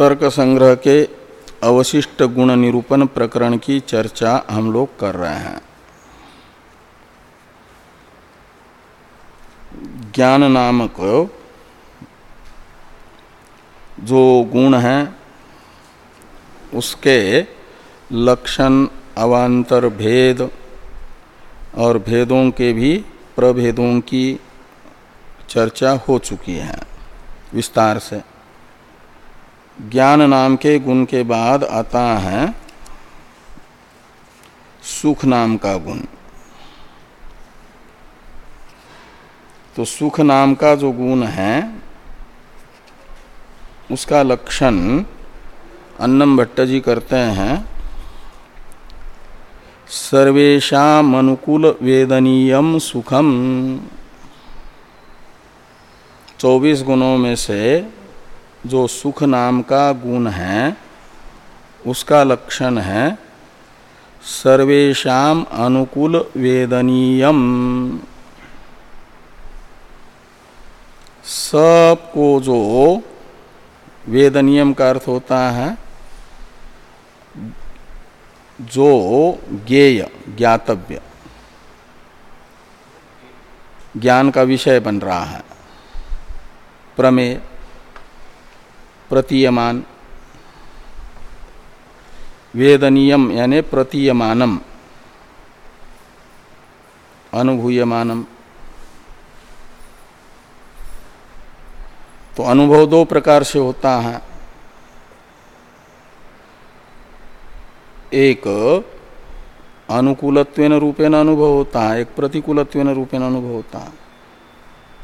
तर्क संग्रह के अवशिष्ट गुण निरूपण प्रकरण की चर्चा हम लोग कर रहे हैं। ज्ञान नामक जो गुण है, उसके लक्षण, अवान्तर भेद और भेदों के भी प्रभेदों की चर्चा हो चुकी है विस्तार से। ज्ञान नाम के गुण के बाद आता है सुख नाम का गुण। तो सुख नाम का जो गुण है, उसका लक्षण अन्नम भट्ट जी करते हैं। सर्वेशा अनुकूल वेदनीयम सुखम। चौबीस गुणों में से जो सुख नाम का गुण है, उसका लक्षण है सर्वेशा अनुकूल वेदनीयम। सबको जो वेदनियम का अर्थ होता है, जो ज्ञेय, ज्ञातव्य। ज्ञान का विषय बन रहा है। प्रमेय। प्रतीयमान। वेदनीयम यानी प्रतीयमानम। अनुभूयमानम। तो अनुभव दो प्रकार से होता है। एक, अनुकूलत्वेन रूपेण अनुभव होता है, एक प्रतिकूलत्वेन रूपेण अनुभव होता है।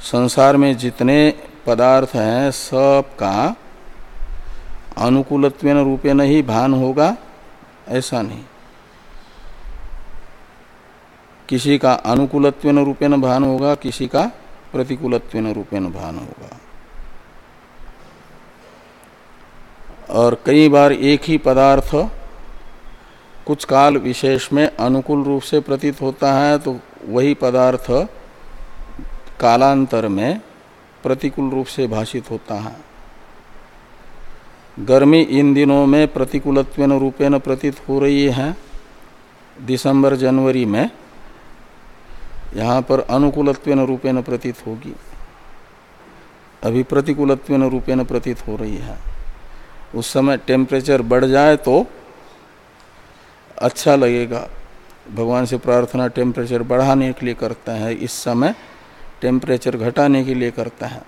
संसार में जितने पदार्थ हैं सब का अनुकूलत्व रूपे ही भान होगा, ऐसा नहीं। किसी का अनुकूलत्व रूपेण भान होगा, किसी का प्रतिकूलत्व रूपेण भान होगा। और कई बार एक ही पदार्थ कुछ काल विशेष में अनुकूल रूप से प्रतीत होता है तो वही पदार्थ कालांतर में प्रतिकूल रूप से भाषित होता है। गर्मी इन दिनों में प्रतिकूलत्वेन रूपेण प्रतीत हो रही है। दिसंबर, जनवरी में यहाँ पर अनुकूलत्वेन रूपेण प्रतीत होगी। अभी प्रतिकूलत्वेन रूपेण प्रतीत हो रही है। उस समय टेम्परेचर बढ़ जाए तो अच्छा लगेगा। भगवान से प्रार्थना टेम्परेचर बढ़ाने के लिए करते हैं। इस समय टेम्परेचर घटाने के लिए करते हैं।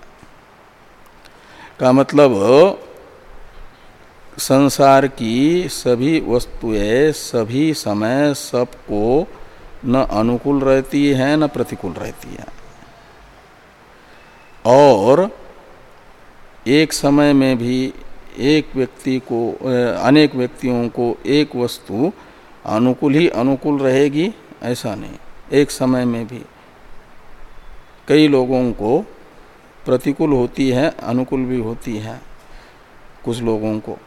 का मतलब संसार की सभी वस्तुएँ, सभी समय, सबको न अनुकूल रहती है, न प्रतिकूल रहती है। और एक समय में भी एक व्यक्ति को अनेक व्यक्तियों को एक वस्तु अनुकूल ही अनुकूल रहेगी, ऐसा नहीं। एक समय में भी कई लोगों को प्रतिकूल होती है, अनुकूल भी होती है, कुछ लोगों को।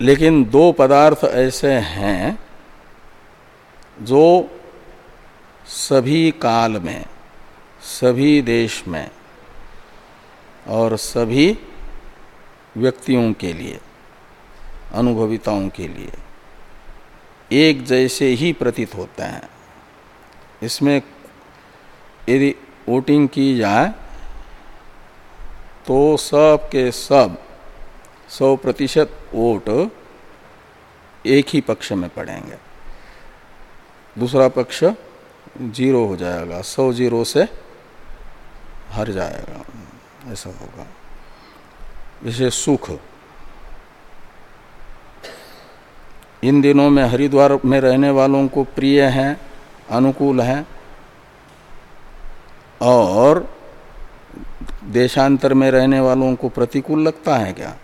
लेकिन दो पदार्थ ऐसे हैं जो सभी काल में, सभी देश में और सभी व्यक्तियों के लिए, अनुभविताओं के लिए एक जैसे ही प्रतीत होते हैं। इसमें यदि वोटिंग की जाए तो सब के सब सौ प्रतिशत वोट एक ही पक्ष में पड़ेंगे। दूसरा पक्ष ज़ीरो हो जाएगा, सौ ज़ीरो से हर जाएगा। ऐसा होगा। जैसे सुख। इन दिनों में हरिद्वार में रहने वालों को प्रिय है, अनुकूल है, और देशांतर में रहने वालों को प्रतिकूल लगता है क्या?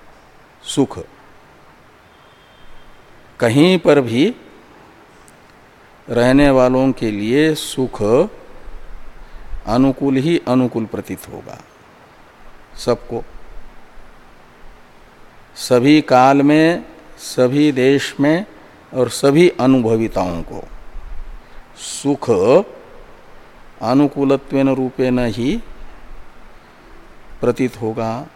सुख। कहीं पर भी रहने वालों के लिए सुख अनुकूल ही अनुकूल प्रतीत होगा। सबको। सभी काल में, सभी देश में और सभी अनुभविताओं को। सुख अनुकूलत्वेन रूपेण ही प्रतीत होगा।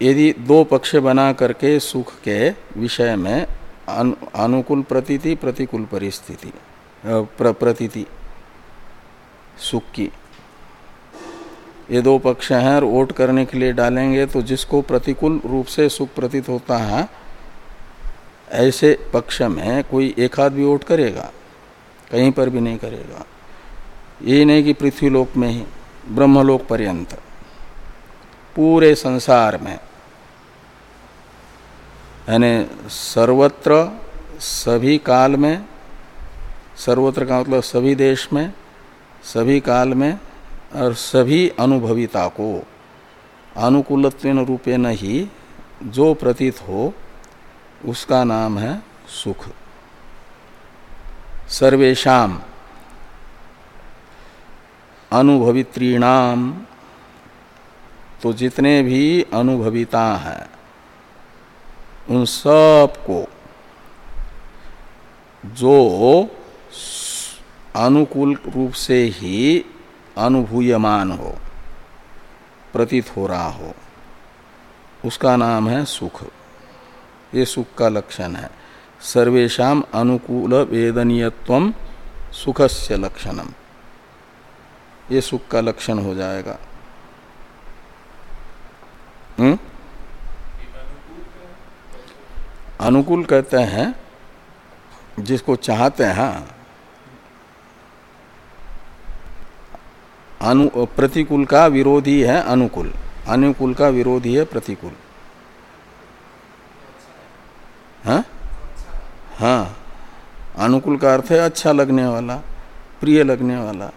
यदि दो पक्ष बना करके सुख के विषय में अनुकूल प्रतीति प्रतिकूल परिस्थिति प्र, प्रतीति सुख की। ये दो पक्ष हैं और वोट करने के लिए डालेंगे तो जिसको प्रतिकूल रूप से सुख प्रतीत होता है ऐसे पक्ष में कोई एक आध भी वोट करेगा कहीं पर भी नहीं करेगा। ये नहीं कि पृथ्वीलोक में ही ब्रह्मलोक पर्यंत। पूरे संसार में। यानी सर्वत्र, सभी काल में, सर्वत्र का मतलब सभी देश में, सभी काल में और सभी अनुभविता को। अनुकूलत्व रूपे न ही जो प्रतीत हो, उसका नाम है सुख। सर्वेशम अनुभवित्रीणाम तो जितने भी अनुभविता हैं, उन सबको जो अनुकूल रूप से ही अनुभूयमान हो, प्रतीत हो रहा हो, उसका नाम है सुख। ये सुख का लक्षण है। सर्वेशा अनुकूल वेदनीयत्व सुखस्य लक्षणम ये सुख का लक्षण हो जाएगा। हुँ? अनुकूल कहते हैं, जिसको चाहते हैं, अनु, प्रतिकूल का विरोधी है अनुकूल। अनुकूल का विरोधी है प्रतिकूल। हाँ? हाँ। अनुकूल का अर्थ है अच्छा लगने वाला, प्रिय लगने वाला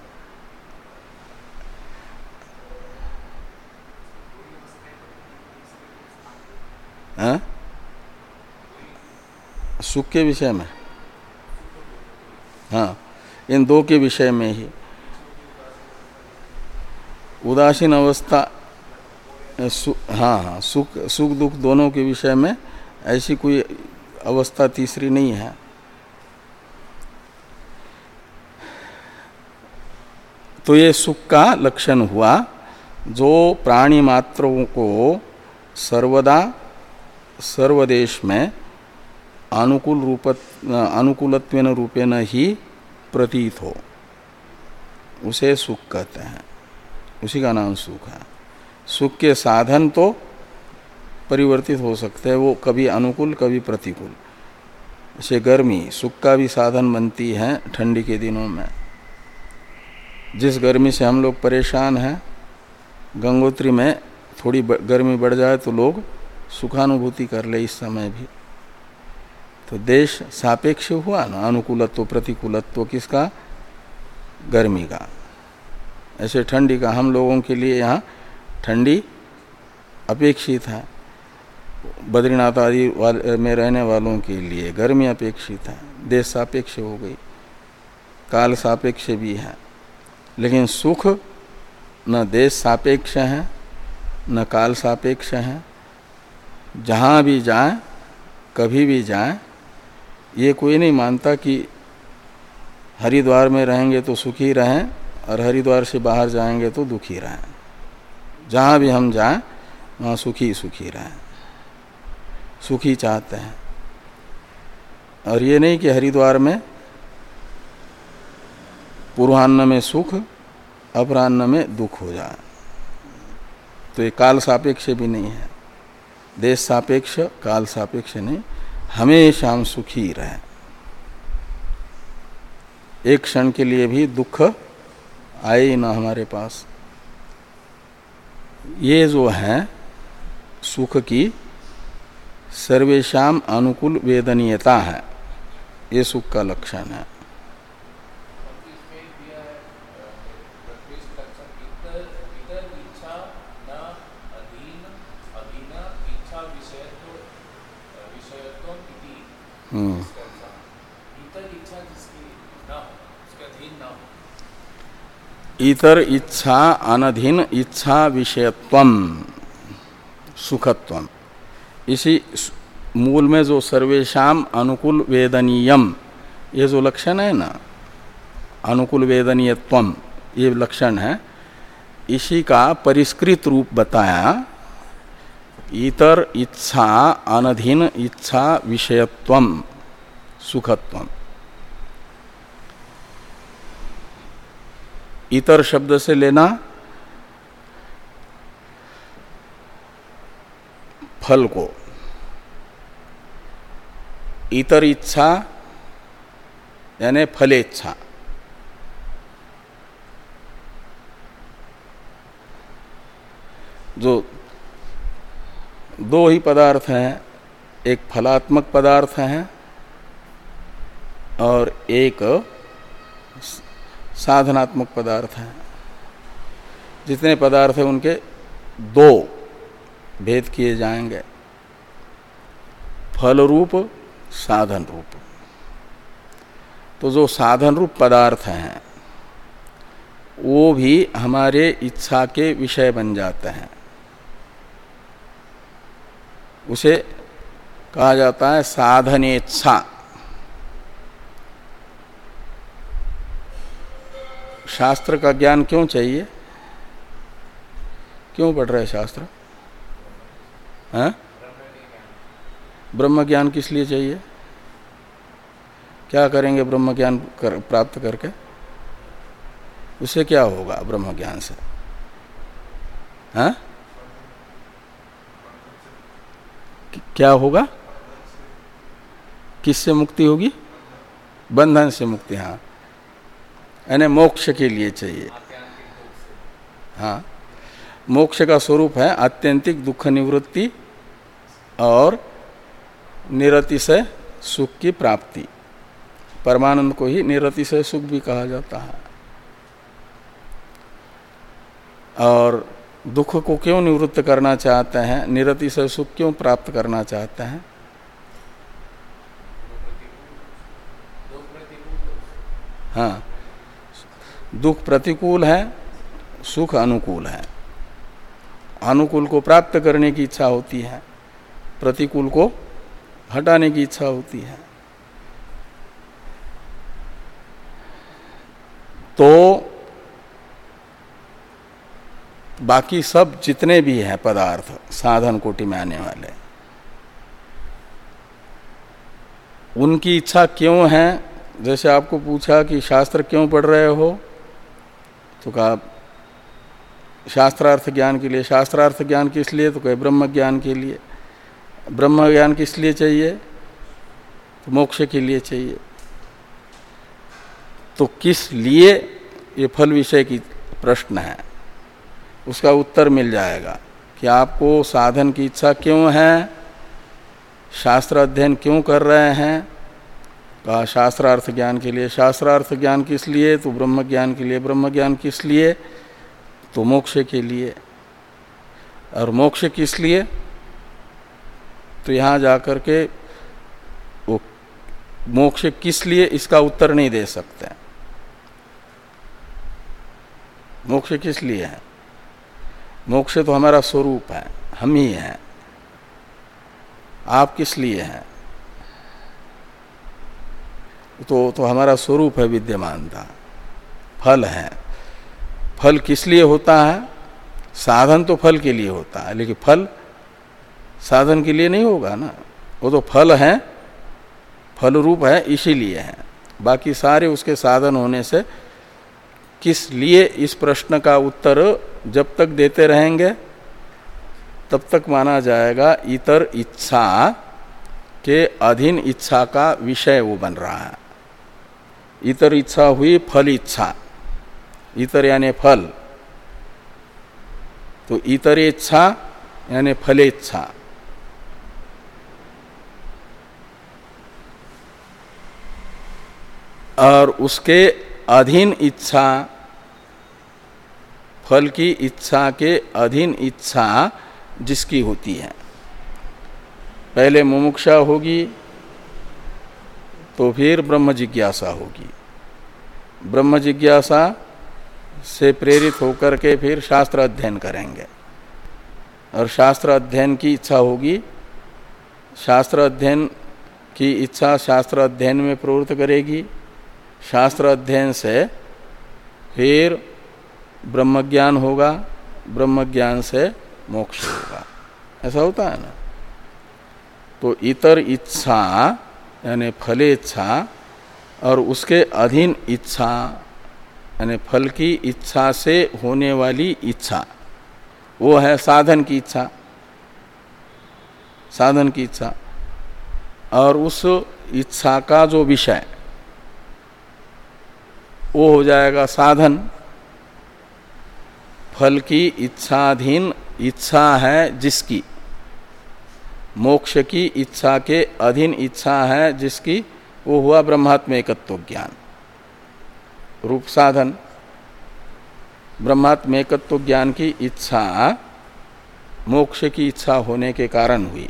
हाँ सुख के विषय में? हाँ इन दो के विषय में ही। उदासीन अवस्था हाँ हाँ सुख सुख दुख दोनों के विषय में ऐसी कोई अवस्था तीसरी नहीं है। तो ये सुख का लक्षण हुआ, जो प्राणी मात्रों को सर्वदा, सर्वदेश में अनुकूल रूप अनुकूलत्व रूपेण ही प्रतीत हो। उसे सुख कहते हैं। उसी का नाम सुख है। सुख के साधन तो परिवर्तित हो सकते हैं, वो कभी अनुकूल, कभी प्रतिकूल। जैसे गर्मी, सुख का भी साधन बनती है ठंडी के दिनों में। जिस गर्मी से हम लोग परेशान हैं, गंगोत्री में थोड़ी गर्मी बढ़ जाए तो लोग सुखानुभूति कर ले इस समय भी। तो देश सापेक्ष हुआ ना, अनुकूलत्व, प्रतिकूलत्व किसका? गर्मी का। ऐसे ठंडी का हम लोगों के लिए यहाँ ठंडी अपेक्षित है। बद्रीनाथ आदि में रहने वालों के लिए गर्मी अपेक्षित है। देश सापेक्ष हो गई। काल सापेक्ष भी है। लेकिन सुख न देश सापेक्ष है, न काल सापेक्ष है। जहाँ भी जाए, कभी भी जाए ये कोई नहीं मानता कि हरिद्वार में रहेंगे तो सुखी रहें और हरिद्वार से बाहर जाएँगे तो दुखी रहें। जहाँ भी हम जाएँ, वहाँ सुखी सुखी रहें। सुखी चाहते हैं। और ये नहीं कि हरिद्वार में पूर्वान्न में सुख अपराह्न में दुख हो जाए। तो ये काल सापेक्ष भी नहीं है। देश सापेक्ष, काल सापेक्ष नहीं। हमेशा हम सुखी रहे। एक क्षण के लिए भी दुख आए ही ना हमारे पास। ये जो है, सुख की सर्वेशा अनुकूल वेदनीयता है। ये सुख का लक्षण है। इतर इच्छा अनधीन इच्छा विषयत्व, सुखत्व। इसी मूल में जो सर्वेशम अनुकूल वेदनीयम ये जो लक्षण है ना, अनुकूल वेदनीयत्व, ये लक्षण है, इसी का परिष्कृत रूप बताया इतर इच्छा, अनधीन इच्छा, विषयत्व, सुखत्व। इतर शब्द से लेना, फल को। इतर इच्छा, यानी फलेच्छा। जो दो ही पदार्थ हैं, एक फलात्मक पदार्थ हैं और एक साधनात्मक पदार्थ हैं। जितने पदार्थ हैं उनके दो भेद किए जाएँगे। फल रूप साधन रूप तो जो साधन रूप पदार्थ हैं, वो भी हमारे इच्छा के विषय बन जाते हैं। उसे कहा जाता है साधनेच्छा। शास्त्र का ज्ञान क्यों चाहिए? क्यों पढ़ रहे शास्त्र? हैं? ब्रह्म ज्ञान किस लिए चाहिए? क्या करेंगे ब्रह्म ज्ञान कर, प्राप्त करके? उसे क्या होगा ब्रह्म ज्ञान से? हैं? क्या होगा? किससे मुक्ति होगी? बंधन से मुक्ति हाँ। यानी मोक्ष के लिए चाहिए। हाँ। मोक्ष का स्वरूप है आत्यंतिक दुख निवृत्ति और निरतिशय सुख की प्राप्ति। परमानंद को ही निरतिशय सुख भी कहा जाता है। और दुख को क्यों निवृत्त करना चाहते हैं? निरतिशय सुख क्यों प्राप्त करना चाहते हैं? हाँ। दुख प्रतिकूल है, सुख अनुकूल है। अनुकूल को प्राप्त करने की इच्छा होती है, प्रतिकूल को हटाने की इच्छा होती है। तो बाकी सब जितने भी हैं पदार्थ साधन कोटि में आने वाले। उनकी इच्छा क्यों है? जैसे आपको पूछा कि शास्त्र क्यों पढ़ रहे हो? तो कहा, शास्त्रार्थ ज्ञान के लिए। शास्त्रार्थ ज्ञान किस लिए? तो कहे, ब्रह्म ज्ञान के लिए। ब्रह्म ज्ञान किस लिए चाहिए? तो मोक्ष के लिए चाहिए। तो किस लिए? ये फल विषय की प्रश्न है। उसका उत्तर मिल जाएगा कि आपको साधन की इच्छा क्यों है? शास्त्र अध्ययन क्यों कर रहे हैं? कहा, शास्त्रार्थ ज्ञान के लिए। शास्त्रार्थ ज्ञान किस लिए? तो ब्रह्म ज्ञान के लिए। ब्रह्म ज्ञान किस लिए? तो मोक्ष के लिए। और मोक्ष किस लिए? तो यहाँ जाकर के वो मोक्ष किस लिए? इसका उत्तर नहीं दे सकते। मोक्ष किस लिए है? मोक्ष तो हमारा स्वरूप है, हम ही हैं। आप किस लिए हैं? तो तो हमारा स्वरूप है विद्यमानता। फल है। फल किस लिए होता है? साधन तो फल के लिए होता है, लेकिन फल साधन के लिए नहीं होगा ना। वो तो फल है, फल रूप है, इसीलिए है। बाकी सारे उसके साधन होने से किस लिए इस प्रश्न का उत्तर जब तक देते रहेंगे, तब तक माना जाएगा इतर इच्छा के अधीन इच्छा का विषय वो बन रहा है। इतर इच्छा हुई फल इच्छा। इतर यानी फल। तो इतर इच्छा यानी फलेच्छा और उसके अधीन इच्छा, फल की इच्छा के अधीन इच्छा जिसकी होती है। पहले मुमुक्षा होगी तो फिर ब्रह्म जिज्ञासा होगी। ब्रह्म जिज्ञासा से प्रेरित होकर के फिर शास्त्र अध्ययन करेंगे। और शास्त्र अध्ययन की इच्छा होगी, शास्त्र अध्ययन की इच्छा शास्त्र अध्ययन में प्रवृत्त करेगी। शास्त्र अध्ययन से फिर ब्रह्म ज्ञान होगा ब्रह्म ज्ञान से मोक्ष होगा। ऐसा होता है ना? तो इतर इच्छा, यानी फलेच्छा और उसके अधीन इच्छा, यानी फल की इच्छा से होने वाली इच्छा, वो है साधन की इच्छा। साधन की इच्छा। और उस इच्छा का जो विषय वो हो जाएगा साधन। फल की इच्छाधीन इच्छा है जिसकी। मोक्ष की इच्छा के अधीन इच्छा है जिसकी, वो हुआ ब्रह्मात्म एकत्व ज्ञान। रूप साधन। ब्रह्मात्म एकत्व ज्ञान की इच्छा मोक्ष की इच्छा होने के कारण हुई।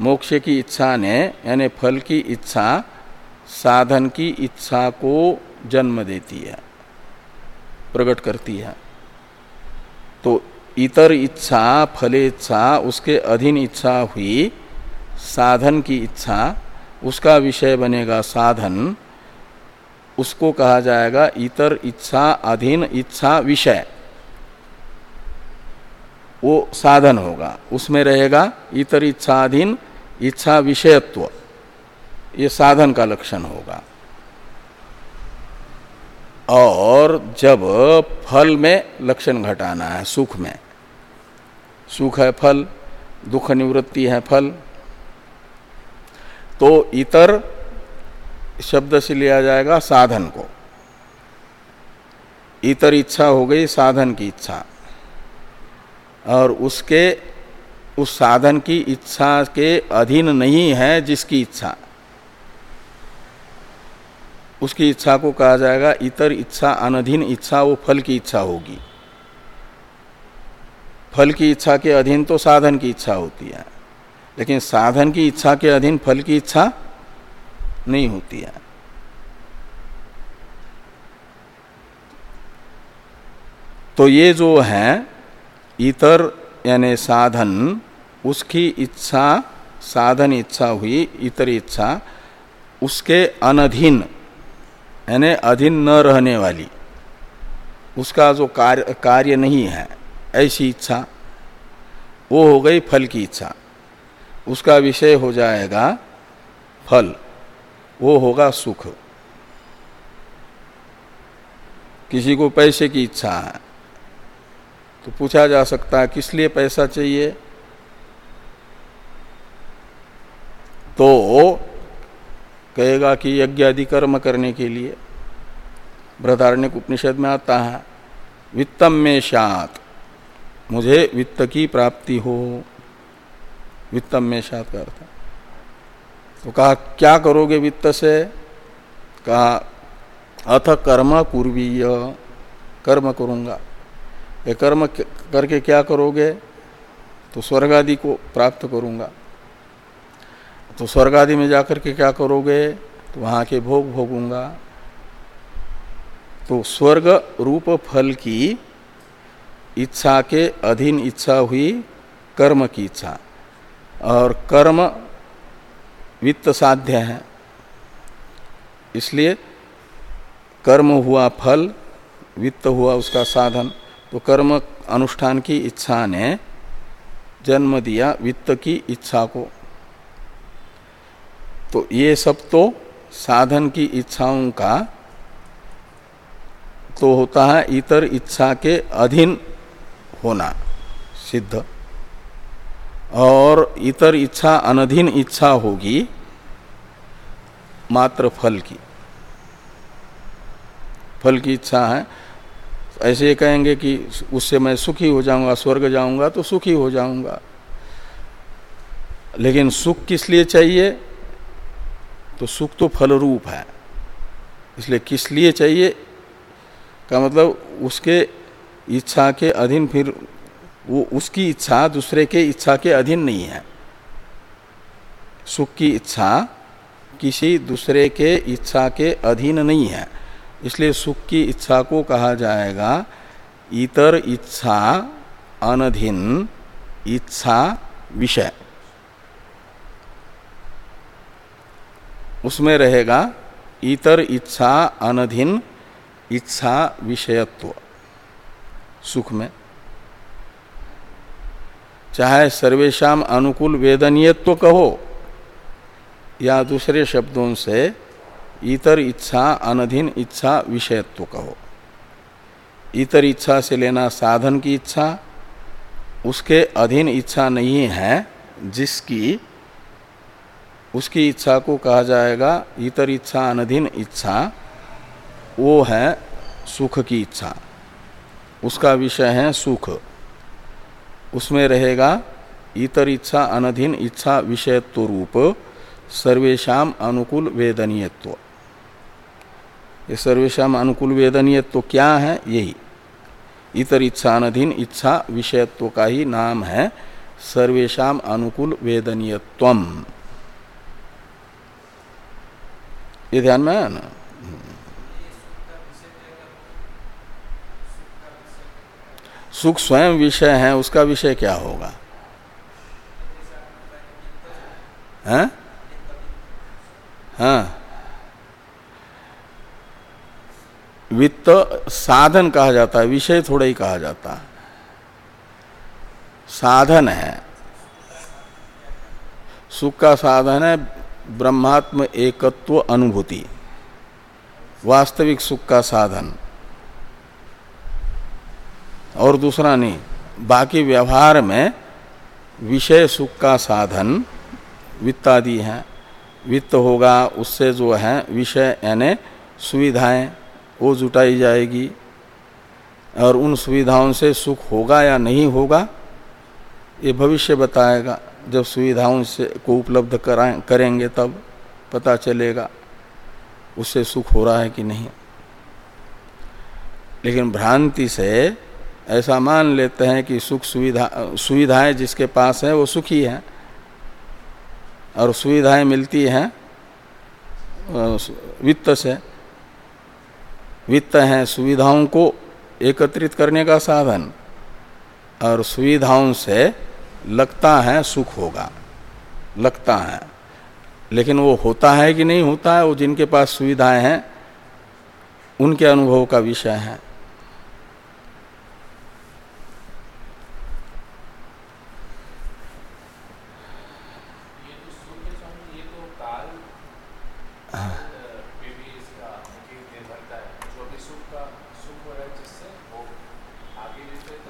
मोक्ष की इच्छा ने, यानी फल की इच्छा, साधन की इच्छा को जन्म देती है, प्रकट करती है। तो इतर इच्छा, फले इच्छा, उसके अधीन इच्छा हुई, साधन की इच्छा, उसका विषय बनेगा साधन, उसको कहा जाएगा इतर इच्छा, अधीन इच्छा, विषय। वो साधन होगा। उसमें रहेगा इतर इच्छा, अधीन इच्छा, विषयत्व। ये साधन का लक्षण होगा। और जब फल में लक्षण घटाना है, सुख में। सुख है फल, दुख निवृत्ति है फल। तो इतर शब्द से लिया जाएगा साधन को। इतर इच्छा हो गई, साधन की इच्छा। और उसके, उस साधन की इच्छा के अधीन नहीं है जिसकी इच्छा। उसकी इच्छा को कहा जाएगा, इतर इच्छा, अनधीन इच्छा, वो फल की इच्छा होगी। फल की इच्छा के अधीन तो साधन की इच्छा होती है, लेकिन साधन की इच्छा के अधीन फल की इच्छा नहीं होती है। तो ये जो है, इतर यानी साधन, उसकी इच्छा, साधन इच्छा हुई, इतर इच्छा, उसके अनधीन यानी अधीन न रहने वाली। उसका जो कार्य कार्य नहीं है, ऐसी इच्छा, वो हो गई फल की इच्छा। उसका विषय हो जाएगा फल, वो होगा सुख। किसी को पैसे की इच्छा है तो पूछा जा सकता है, किस लिए पैसा चाहिए? तो कहेगा कि यज्ञ आदि कर्म करने के लिए बृहदारण्य उपनिषद में आता है, वित्तम में शात मुझे वित्त की प्राप्ति हो। वित्तम में शात का अर्थ तो कहा, क्या करोगे वित्त से? कहा, अथ कर्म पूर्वीय। कर्म करूँगा। ये कर्म करके क्या करोगे? तो स्वर्ग आदि को प्राप्त करूँगा। तो स्वर्ग आदि में जाकर के क्या करोगे? तो वहाँ के भोग भोगूँगा। तो स्वर्ग रूप फल की इच्छा के अधीन इच्छा हुई कर्म की इच्छा। और कर्म वित्त साध्य है। इसलिए कर्म हुआ फल, वित्त हुआ उसका साधन। तो कर्म अनुष्ठान की इच्छा ने जन्म दिया वित्त की इच्छा को। तो ये सब तो साधन की इच्छाओं का तो होता है इतर इच्छा के अधीन होना सिद्ध। और इतर इच्छा अनधीन इच्छा होगी मात्र फल की। फल की इच्छा है। ऐसे कहेंगे कि उससे मैं सुखी हो जाऊँगा, स्वर्ग जाऊँगा तो सुखी हो जाऊँगा। लेकिन सुख किस लिए चाहिए? तो सुख तो फल रूप है। इसलिए किस लिए चाहिए? का मतलब उसके इच्छा के अधीन फिर वो उसकी इच्छा दूसरे के इच्छा के अधीन नहीं है। सुख की इच्छा किसी दूसरे के इच्छा के अधीन नहीं है। इसलिए सुख की इच्छा को कहा जाएगा, इतर इच्छा अनधीन इच्छा विषय। उसमें रहेगा इतर इच्छा अनधीन इच्छा विषयत्व, सुख में। चाहे सर्वेशा अनुकूल वेदनीयत्व कहो या दूसरे शब्दों से इतर इच्छा अनधीन इच्छा विषयत्व कहो। इतर इच्छा से लेना साधन की इच्छा, उसके अधीन इच्छा नहीं है जिसकी उसकी इच्छा को कहा जाएगा, इतर इच्छा अनधीन इच्छा, वो है सुख की इच्छा। उसका विषय है सुख। उसमें रहेगा, इतर इच्छा अनधीन इच्छा विषयत्व रूप सर्वेशा अनुकूल वेदनीयत्व। ये सर्वेशम अनुकूल वेदनीयत्व क्या है? यही। इतर इच्छा अनधीन इच्छा विषयत्व का ही नाम है सर्वेशा अनुकूल वेदनीयत्व ये ध्यान में है ना? सुख स्वयं विषय है, उसका विषय क्या होगा? हाँ? हाँ। वित्त साधन कहा जाता है, विषय थोड़ा ही कहा जाता है। साधन है। सुख का साधन है ब्रह्मात्म एकत्व अनुभूति। वास्तविक सुख का साधन। और दूसरा नहीं, बाकी व्यवहार में विषय सुख का साधन, वित्त आदि है। वित्त होगा, उससे जो है, विषय यानी सुविधाएँ, वो जुटाई जाएगी। और उन सुविधाओं से सुख होगा या नहीं होगा, ये भविष्य बताएगा। जब सुविधाओं से को उपलब्ध करेंगे तब पता चलेगा उससे सुख हो रहा है कि नहीं। लेकिन भ्रांति से ऐसा मान लेते हैं कि सुख सुविधा, सुविधाएँ जिसके पास है वो सुखी है और सुविधाएँ मिलती हैं वित्त से। वित्त है सुविधाओं को एकत्रित करने का साधन और सुविधाओं से लगता है सुख होगा, लगता है। लेकिन वो होता है कि नहीं होता है, वो जिनके पास सुविधाएँ हैं, उनके अनुभव का विषय है।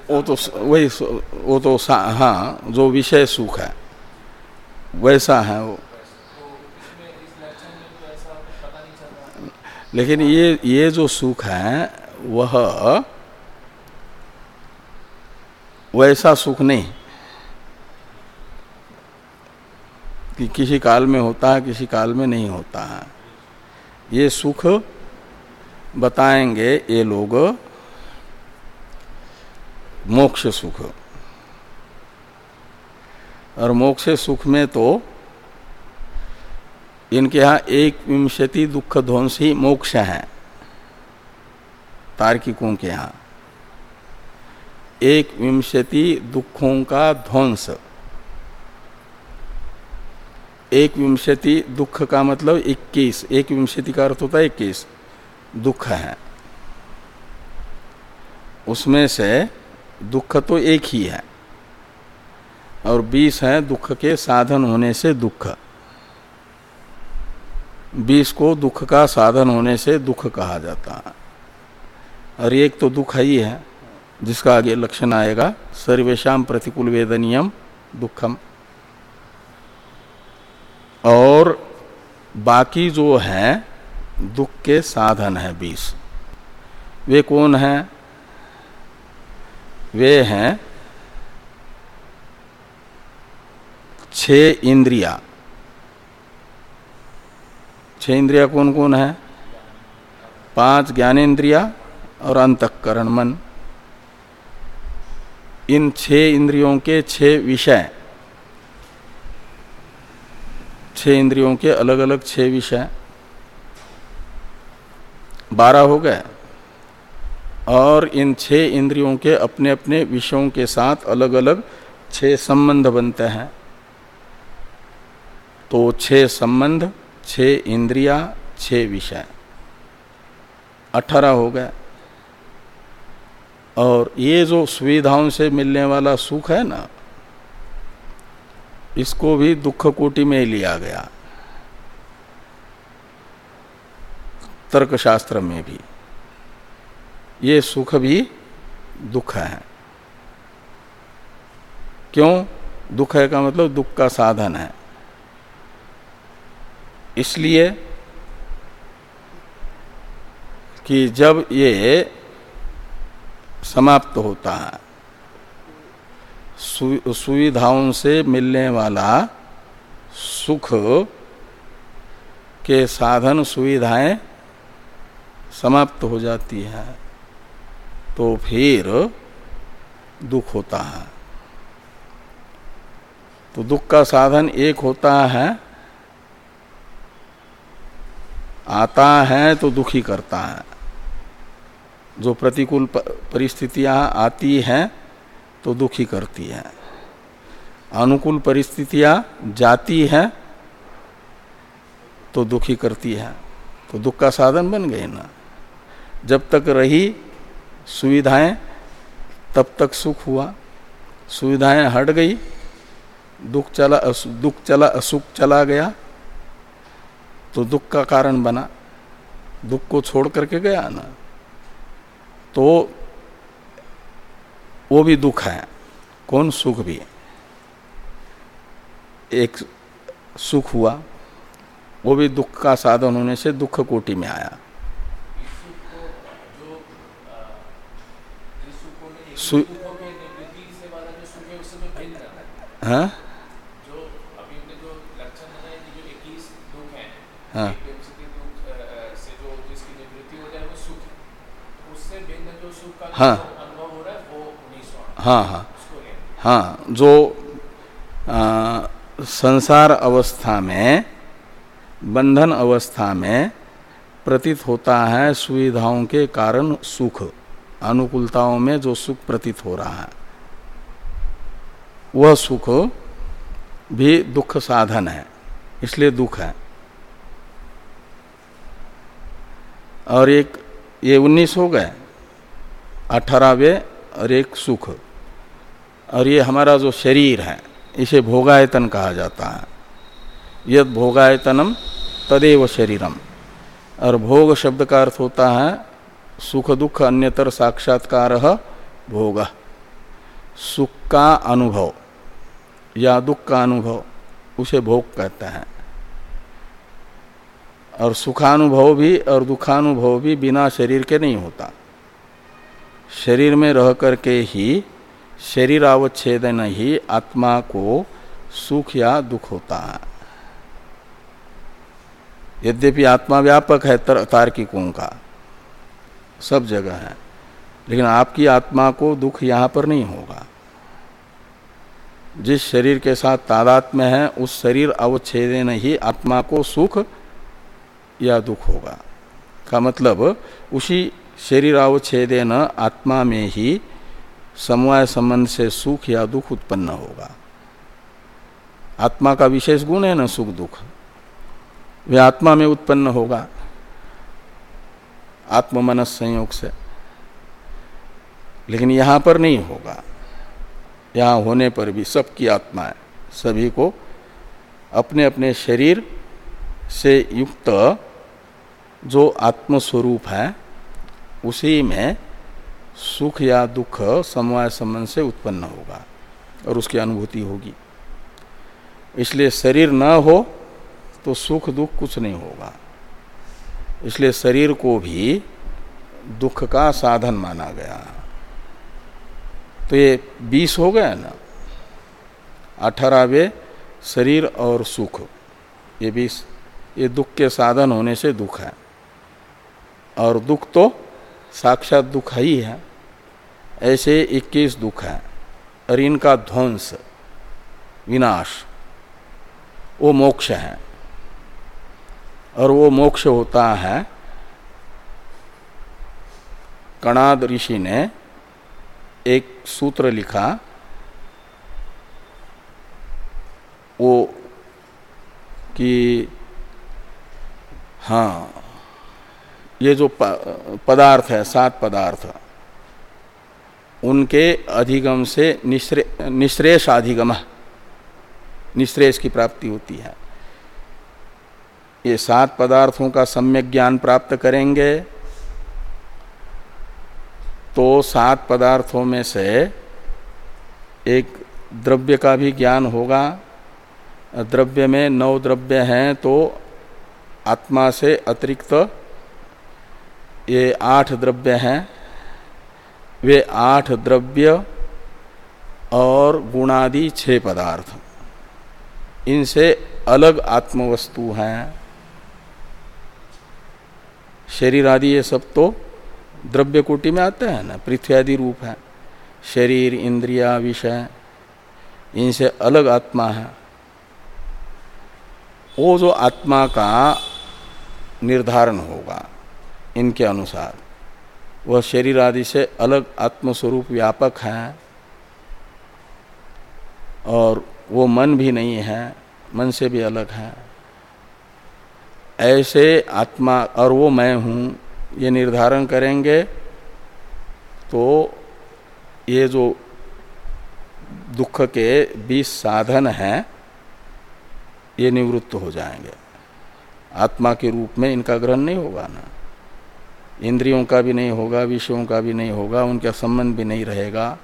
वो तो वही वो तो हाँ जो विषय सुख है, वैसा है वो। लेकिन ये ये जो सुख है, वह वैसा सुख नहीं। कि किसी काल में होता है, किसी काल में नहीं होता है। ये सुख बताएँगे ये लोग मोक्ष सुख। और मोक्ष सुख में तो इनके यहाँ एक विंशति दुख ध्वंस ही मोक्ष है, तार्किकों के यहाँ। एक विंशति दुखों का ध्वंस। एक विंशति दुख का मतलब 21 एक विंशति का अर्थ होता है इक्कीस दुख है। उसमें से दुख तो एक ही है। और बीस है दुख के साधन होने से दुख। बीस को दुख का साधन होने से दुख कहा जाता है। और एक तो दुख ही है, जिसका आगे लक्षण आएगा सर्वेशम प्रतिकूल वेदनियम दुखम। और बाकी जो है, दुख के साधन है बीस। वे कौन है? वे हैं छ इंद्रिया। छह इंद्रिया कौन कौन है? पाँच ज्ञानेन्द्रिया और अंतकरण मन इन छह इंद्रियों के छह विषय। छह इंद्रियों के अलग अलग छह विषय। बारह हो गए। और इन छह इंद्रियों के अपने अपने विषयों के साथ अलग अलग छह संबंध बनते हैं। तो छह संबंध, छह इंद्रिया, छह विषय। अठारह हो गए। और ये जो सुविधाओं से मिलने वाला सुख है ना, इसको भी दुख कोटि में लिया गया। तर्कशास्त्र में भी। ये सुख भी दुख है। क्यों? दुख है का मतलब दुख का साधन है। इसलिए कि जब ये समाप्त होता है सुविधाओं से मिलने वाला सुख के साधन सुविधाएँ समाप्त हो जाती है। तो फिर दुख होता है। तो दुख का साधन एक होता है, आता है तो दुखी करता है। जो प्रतिकूल परिस्थितियाँ आती हैं तो दुखी करती है। अनुकूल परिस्थितियाँ जाती हैं तो दुखी करती है। तो दुख का साधन बन गए ना। जब तक रही सुविधाएँ, तब तक सुख हुआ। सुविधाएँ हट गई। दुख चला दुख चला असुख चला गया। तो दुख का कारण बना। दुख को छोड़ करके गया ना। तो वो भी दुख है। कौन सुख भी? एक सुख हुआ। वो भी दुख का साधन होने से दुख कोटि में आया। हाँ? हाँ। हाँ। हाँ हाँ। हाँ जो आ, संसार अवस्था में बंधन अवस्था में प्रतीत होता है सुविधाओं के कारण सुख। अनुकूलताओं में जो सुख प्रतीत हो रहा है, वह सुख भी दुख साधन है, इसलिए दुख है। और एक, ये उन्नीस हो गए, अठारहवे और एक सुख। और ये हमारा जो शरीर है, इसे भोगायतन कहा जाता है। यद भोगायतनम तदेव शरीरम। और भोग शब्द का अर्थ होता है सुख दुख अन्यतर साक्षात्कार भोग। सुख का अनुभव, या दुख का अनुभव, उसे भोग कहते हैं। और सुखानुभव भी और दुखानुभव भी बिना शरीर के नहीं होता। शरीर में रह करके ही शरीर अवच्छेदन ही आत्मा को सुख या दुख होता है। यद्यपि आत्मा व्यापक है तार्किकों का सब जगह है। लेकिन आपकी आत्मा को दुख यहाँ पर नहीं होगा। जिस शरीर के साथ तादात्म्य है, उस शरीर अवच्छेदन ही आत्मा को सुख या दुख होगा। का मतलब उसी शरीर अवच्छेदन आत्मा में ही समवाय संबंध से सुख या दुख उत्पन्न होगा। आत्मा का विशेष गुण है ना, सुख दुख। वे आत्मा में उत्पन्न होगा। आत्म मनस संयोग से। लेकिन यहाँ पर नहीं होगा। यहाँ होने पर भी सबकी आत्मा है। सभी को अपने अपने शरीर से युक्त जो आत्मस्वरूप है, उसी में सुख या दुख, समवाय संबंध से उत्पन्न होगा और उसकी अनुभूति होगी। इसलिए शरीर न हो तो सुख दुख कुछ नहीं होगा। इसलिए शरीर को भी दुख का साधन माना गया। तो ये बीस हो गया ना? अठारहवे शरीर और सुख। ये बीस, ये दुख के साधन होने से दुख है। और दुख तो साक्षात दुख ही है ऐसे 21 दुख है और इनका ध्वंस, विनाश, वो मोक्ष है। और वो मोक्ष होता है। कणाद ऋषि ने एक सूत्र लिखा वो कि हाँ ये जो पदार्थ है सात पदार्थ उनके अधिगम से निश्रे, निश्रेष अधिगम निश्रेयस की प्राप्ति होती है। ये सात पदार्थों का सम्यक ज्ञान प्राप्त करेंगे तो सात पदार्थों में से एक द्रव्य का भी ज्ञान होगा। द्रव्य में नौ द्रव्य हैं तो आत्मा से अतिरिक्त ये आठ द्रव्य हैं। वे आठ द्रव्य और गुणादि छह पदार्थ। इनसे अलग आत्मवस्तु हैं। शरीर आदि ये सब तो द्रव्य कोटि में आते हैं ना, पृथ्वी आदि रूप है। शरीर, इंद्रिया, विषय, इनसे अलग आत्मा है। वो जो आत्मा का निर्धारण होगा, इनके अनुसार, वह शरीर आदि से अलग आत्मस्वरूप व्यापक है और वो मन भी नहीं है, मन से भी अलग है। ऐसे आत्मा और वो मैं हूँ, ये निर्धारण करेंगे तो ये जो दुख के बीस साधन हैं, ये निवृत्त हो जाएँगे। आत्मा के रूप में इनका ग्रहण नहीं होगा ना। इंद्रियों का भी नहीं होगा, विषयों का भी नहीं होगा, उनका संबंध भी नहीं रहेगा।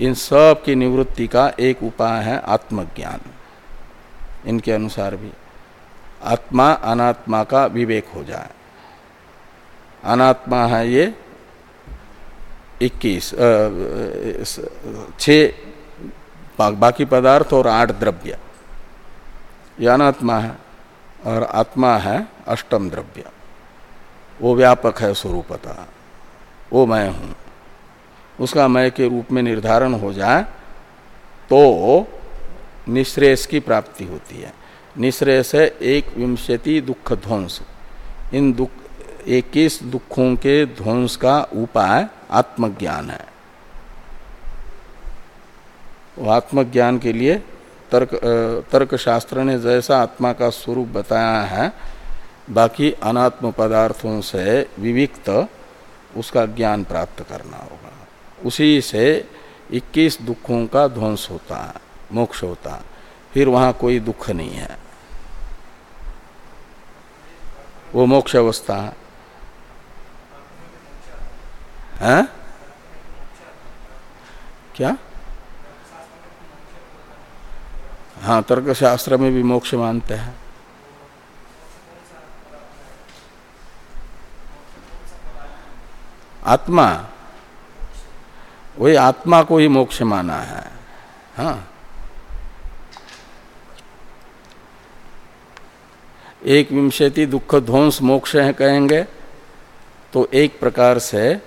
इन सब की निवृत्ति का एक उपाय है आत्मज्ञान। इनके अनुसार भी। आत्मा अनात्मा का विवेक हो जाए। अनात्मा है ये इक्कीस छ बाकी पदार्थ और आठ द्रव्य। ये अनात्मा है और आत्मा है अष्टम द्रव्य। वो व्यापक है स्वरूपता। वो मैं हूँ। उसका मैं के रूप में निर्धारण हो जाए तो निश्रेयस की प्राप्ति होती है। निश्रेयस है एक विंशति दुख ध्वंस। इन दुख, इक्कीस दुखों के ध्वंस का उपाय आत्मज्ञान है। वो आत्मज्ञान के लिए तर्क तर्क शास्त्र ने जैसा आत्मा का स्वरूप बताया है, बाकी अनात्म पदार्थों से विविक्त, उसका ज्ञान प्राप्त करना होगा। उसी से 21 दुखों का ध्वंस होता है, मोक्ष होता है। फिर वहाँ कोई दुख नहीं है। वो मोक्ष अवस्था है? है? क्या? हाँ तर्क शास्त्र में भी मोक्ष मानते हैं। आत्मा, वही आत्मा को ही मोक्ष माना है। हाँ? एक विंशति दुख ध्वंस मोक्ष है कहेंगे तो एक प्रकार से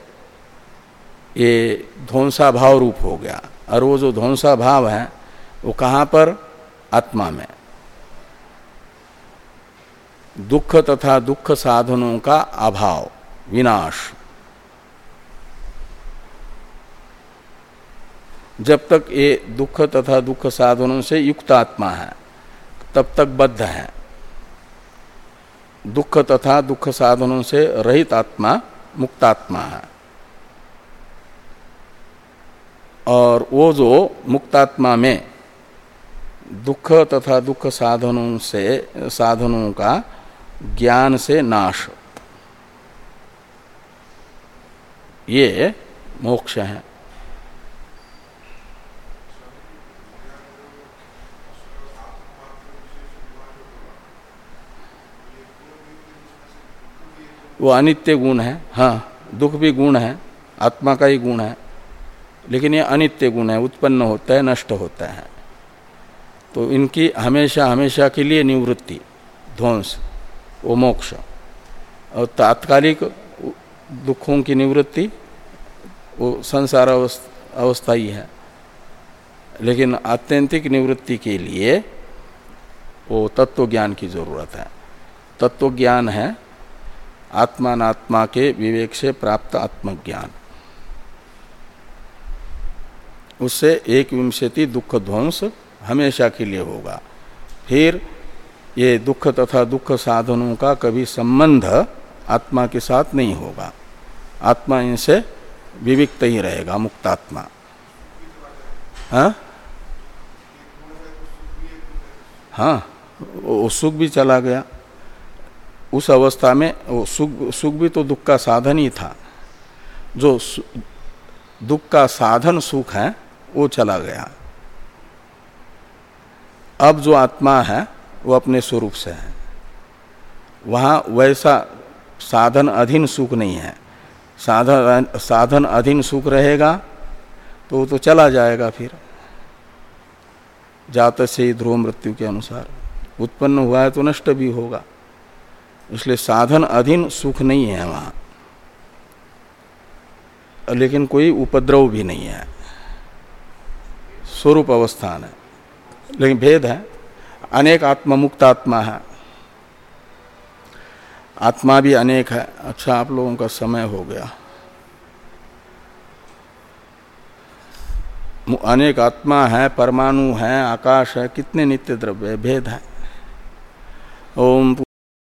ये ध्वंसा भाव रूप हो गया। और वो जो ध्वंसा भाव है, वो कहाँ पर? आत्मा में। दुख तथा दुख साधनों का अभाव, विनाश। जब तक ये दुख तथा दुख साधनों से युक्त आत्मा है, तब तक बद्ध है। दुख तथा दुख साधनों से रहित आत्मा मुक्तात्मा है। और वो जो मुक्तात्मा में दुख तथा दुख साधनों से, साधनों का ज्ञान से नाश ये मोक्ष है। वो अनित्य गुण है हाँ दुख भी गुण है, आत्मा का ही गुण है, लेकिन ये अनित्य गुण है, उत्पन्न होता है, नष्ट होता है। तो इनकी हमेशा हमेशा के लिए निवृत्ति, ध्वंस, वो मोक्ष। और तात्कालिक दुखों की निवृत्ति, वो संसार अवस्था ही है। लेकिन आत्यंतिक निवृत्ति के लिए वो तत्व ज्ञान की ज़रूरत है। तत्व ज्ञान है आत्मात्मा के विवेक से प्राप्त आत्मज्ञान। उससे एक विंशति दुख ध्वंस हमेशा के लिए होगा। फिर ये दुख तथा दुख साधनों का कभी संबंध आत्मा के साथ नहीं होगा। आत्मा इनसे विविक्त ही रहेगा, मुक्तात्मा। हाँ? हाँ वो सुख भी चला गया। उस अवस्था में, वो सुख सुख भी तो दुख का साधन ही था। जो दुख का साधन सुख है, वो चला गया। अब जो आत्मा है, वो अपने स्वरूप से है। वहाँ वैसा साधन अधीन सुख नहीं है। साधन साधन अधीन सुख रहेगा तो वो तो चला जाएगा फिर। जात से ध्रुव मृत्यु के अनुसार। उत्पन्न हुआ है तो नष्ट भी होगा। इसलिए साधन अधीन सुख नहीं है वहाँ। लेकिन कोई उपद्रव भी नहीं है। स्वरूप अवस्थान है। लेकिन भेद है। अनेक आत्मा मुक्त आत्मा है। आत्मा भी अनेक है। अच्छा आप लोगों का समय हो गया। अनेक आत्मा है, परमाणु है, आकाश है, कितने नित्य द्रव्य भेद है। ओम